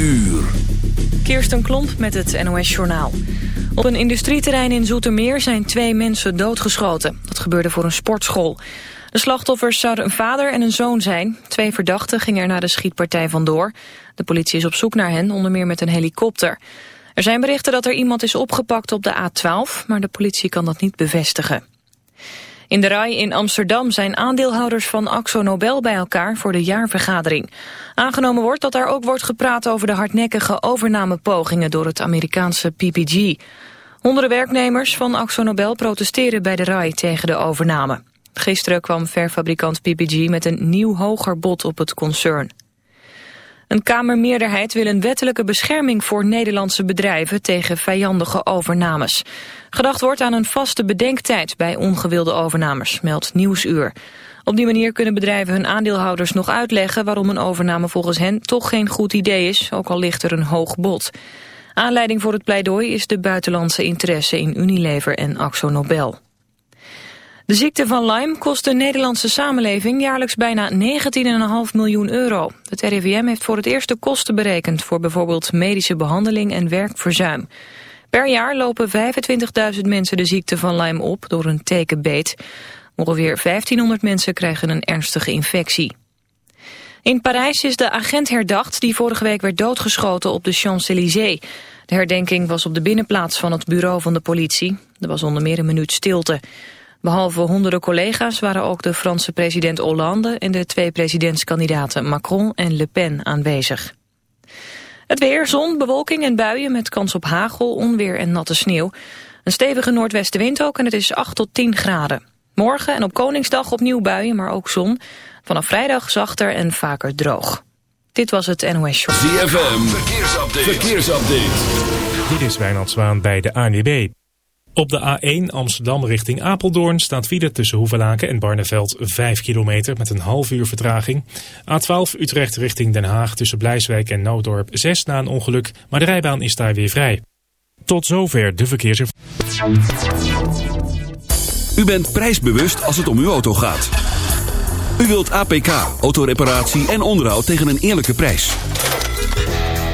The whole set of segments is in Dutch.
uur. Kirsten Klomp met het NOS-journaal. Op een industrieterrein in Zoetermeer zijn twee mensen doodgeschoten. Dat gebeurde voor een sportschool. De slachtoffers zouden een vader en een zoon zijn. Twee verdachten gingen er na de schietpartij vandoor. De politie is op zoek naar hen, onder meer met een helikopter. Er zijn berichten dat er iemand is opgepakt op de A12, maar de politie kan dat niet bevestigen. In de RAI in Amsterdam zijn aandeelhouders van Axo Nobel bij elkaar voor de jaarvergadering. Aangenomen wordt dat daar ook wordt gepraat over de hardnekkige overnamepogingen door het Amerikaanse PPG. Honderden werknemers van Axo Nobel protesteren bij de RAI tegen de overname. Gisteren kwam verfabrikant PPG met een nieuw hoger bod op het concern. Een Kamermeerderheid wil een wettelijke bescherming voor Nederlandse bedrijven tegen vijandige overnames. Gedacht wordt aan een vaste bedenktijd bij ongewilde overnames, meldt Nieuwsuur. Op die manier kunnen bedrijven hun aandeelhouders nog uitleggen waarom een overname volgens hen toch geen goed idee is, ook al ligt er een hoog bod. Aanleiding voor het pleidooi is de buitenlandse interesse in Unilever en Axo Nobel. De ziekte van Lyme kost de Nederlandse samenleving jaarlijks bijna 19,5 miljoen euro. Het RIVM heeft voor het eerst de kosten berekend voor bijvoorbeeld medische behandeling en werkverzuim. Per jaar lopen 25.000 mensen de ziekte van Lyme op door een tekenbeet. Ongeveer 1500 mensen krijgen een ernstige infectie. In Parijs is de agent herdacht die vorige week werd doodgeschoten op de Champs-Élysées. De herdenking was op de binnenplaats van het bureau van de politie. Er was onder meer een minuut stilte. Behalve honderden collega's waren ook de Franse president Hollande... en de twee presidentskandidaten Macron en Le Pen aanwezig. Het weer, zon, bewolking en buien met kans op hagel, onweer en natte sneeuw. Een stevige noordwestenwind ook en het is 8 tot 10 graden. Morgen en op Koningsdag opnieuw buien, maar ook zon. Vanaf vrijdag zachter en vaker droog. Dit was het NOS Show. ZFM, verkeersupdate. verkeersupdate. Dit is Wijnand Zwaan bij de ANWB. Op de A1 Amsterdam richting Apeldoorn staat file tussen Hoevelaken en Barneveld 5 kilometer met een half uur vertraging. A12 Utrecht richting Den Haag tussen Blijswijk en Noodorp 6 na een ongeluk, maar de rijbaan is daar weer vrij. Tot zover de verkeersinformatie. U bent prijsbewust als het om uw auto gaat. U wilt APK, autoreparatie en onderhoud tegen een eerlijke prijs.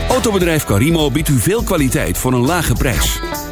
Autobedrijf Carimo biedt u veel kwaliteit voor een lage prijs.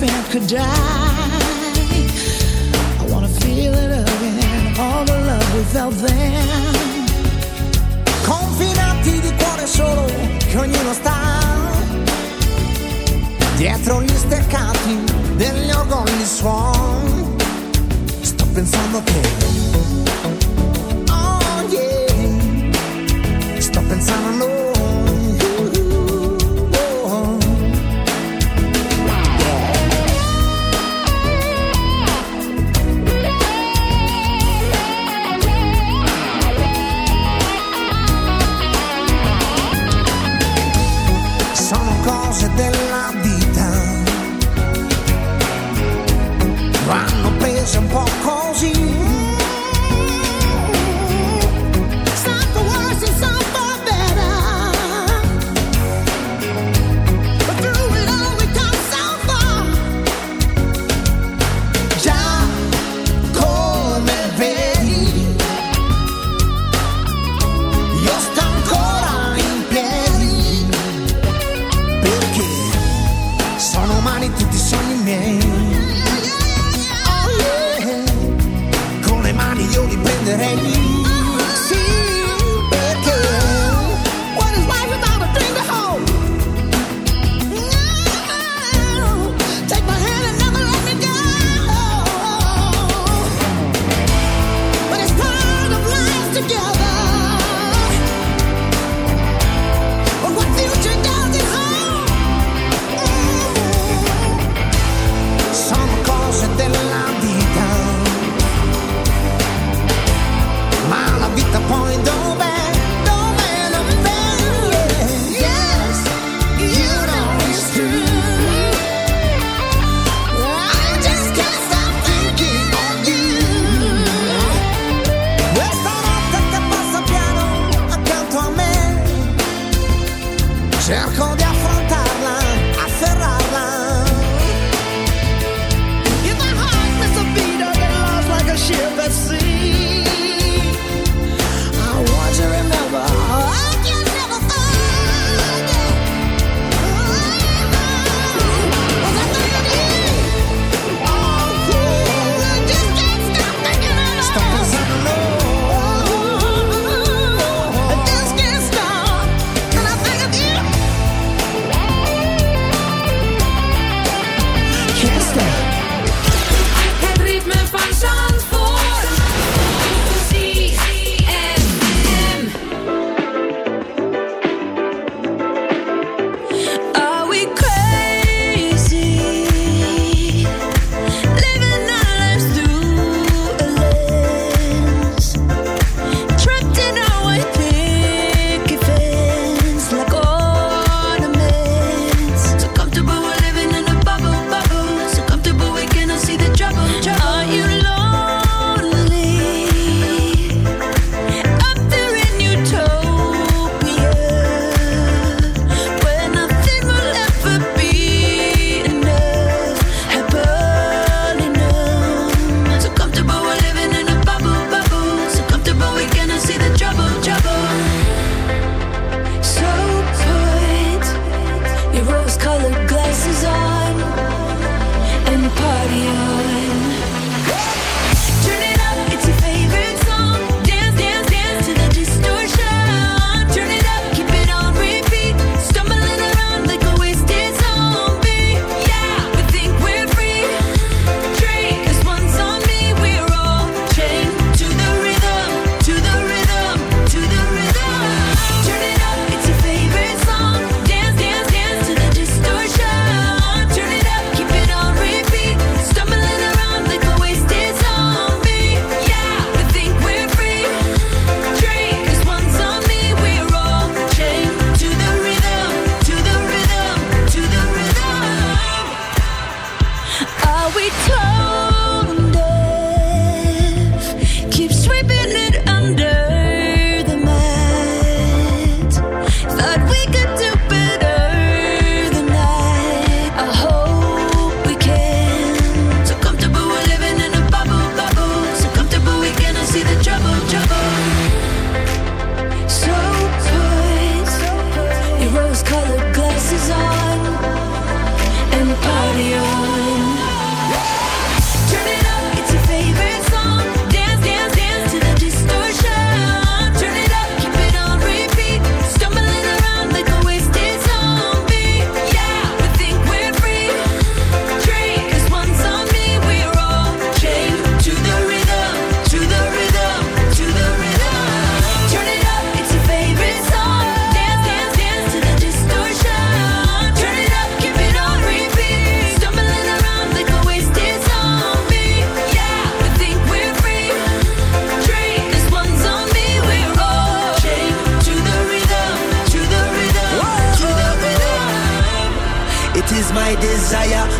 spent could die. I wanna feel it again, all the love without them. Confinati di cuore solo che ognuno sta. Dietro gli steccati degli organi suon. Sto pensando che some pop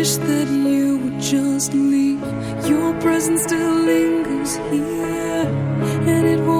wish that you would just leave. Your presence still lingers here, and it won't.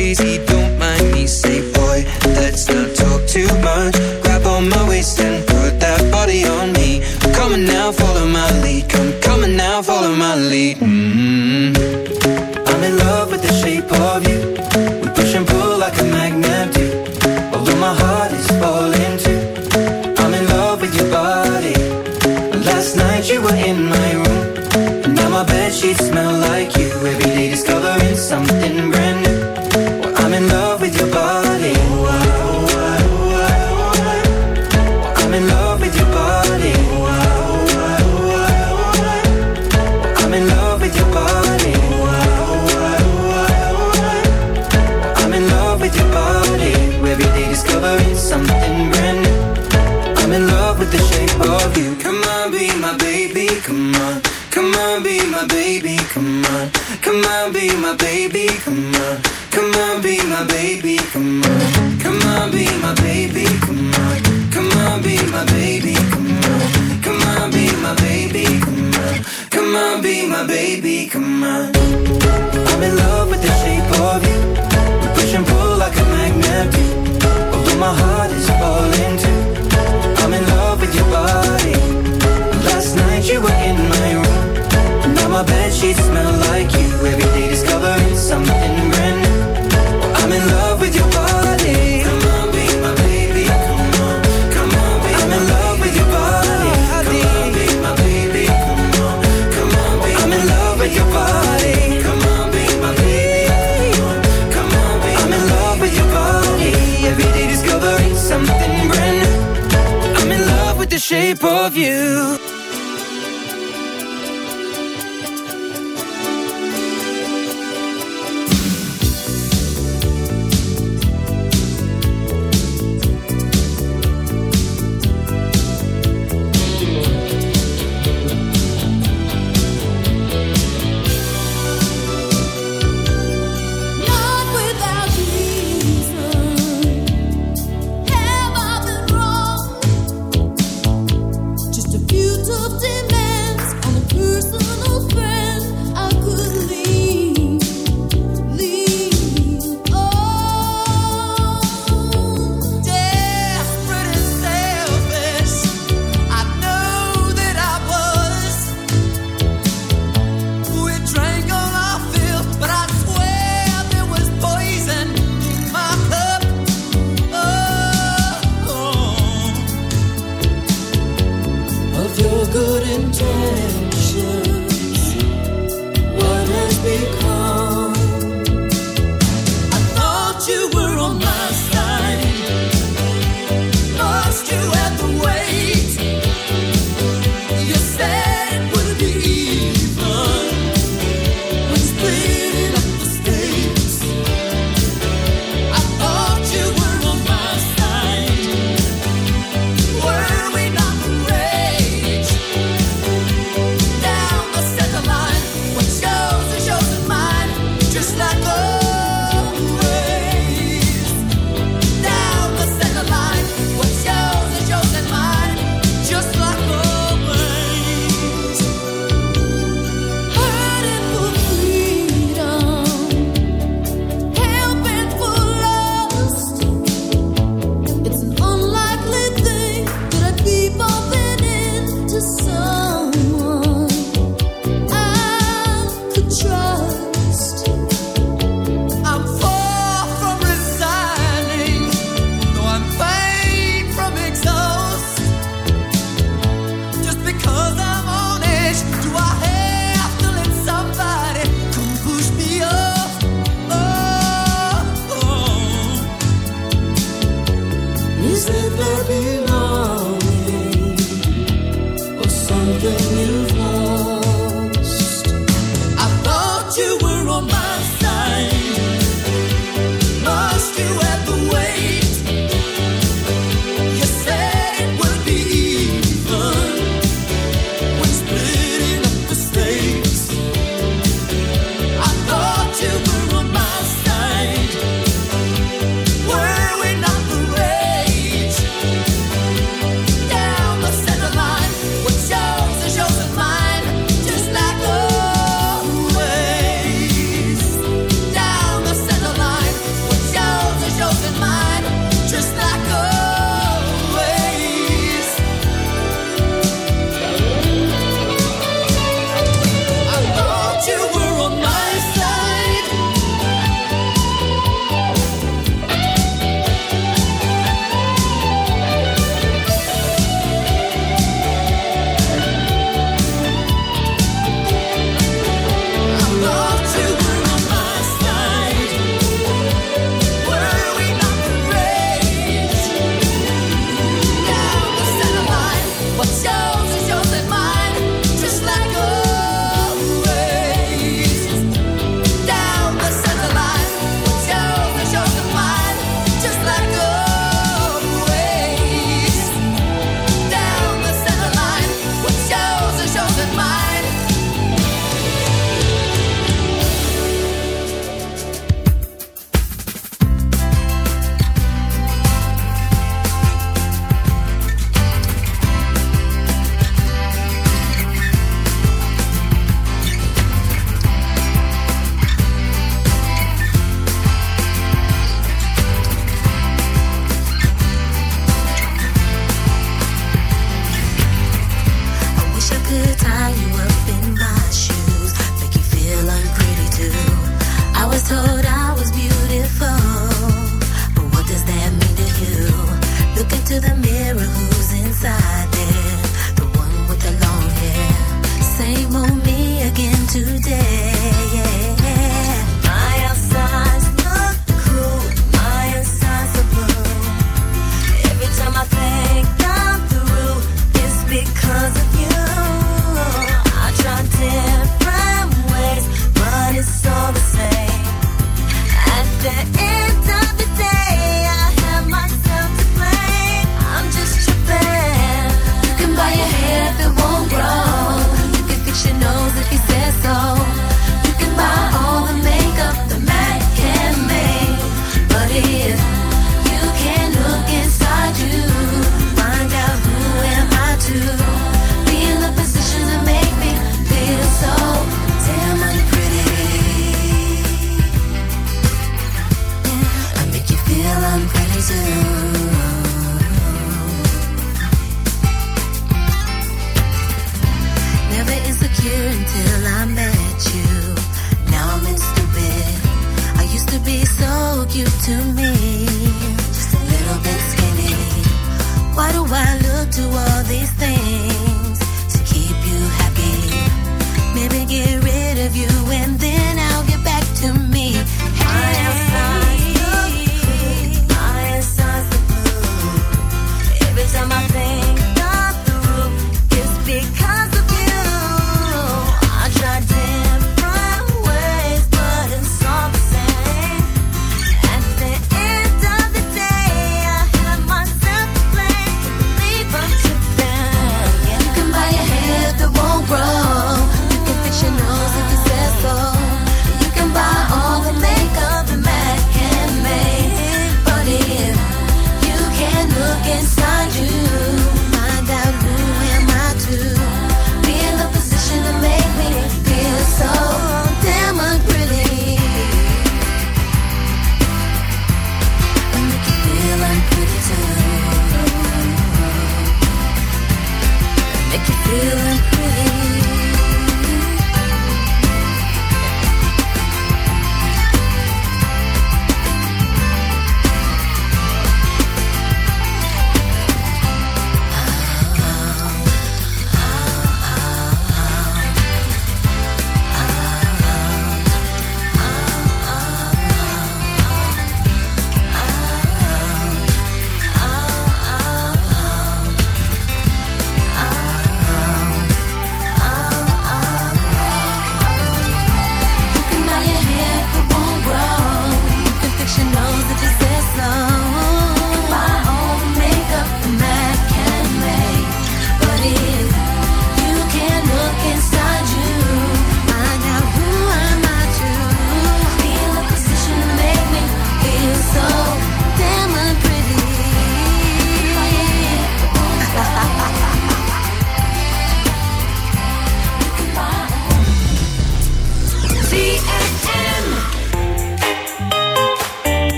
shape of you.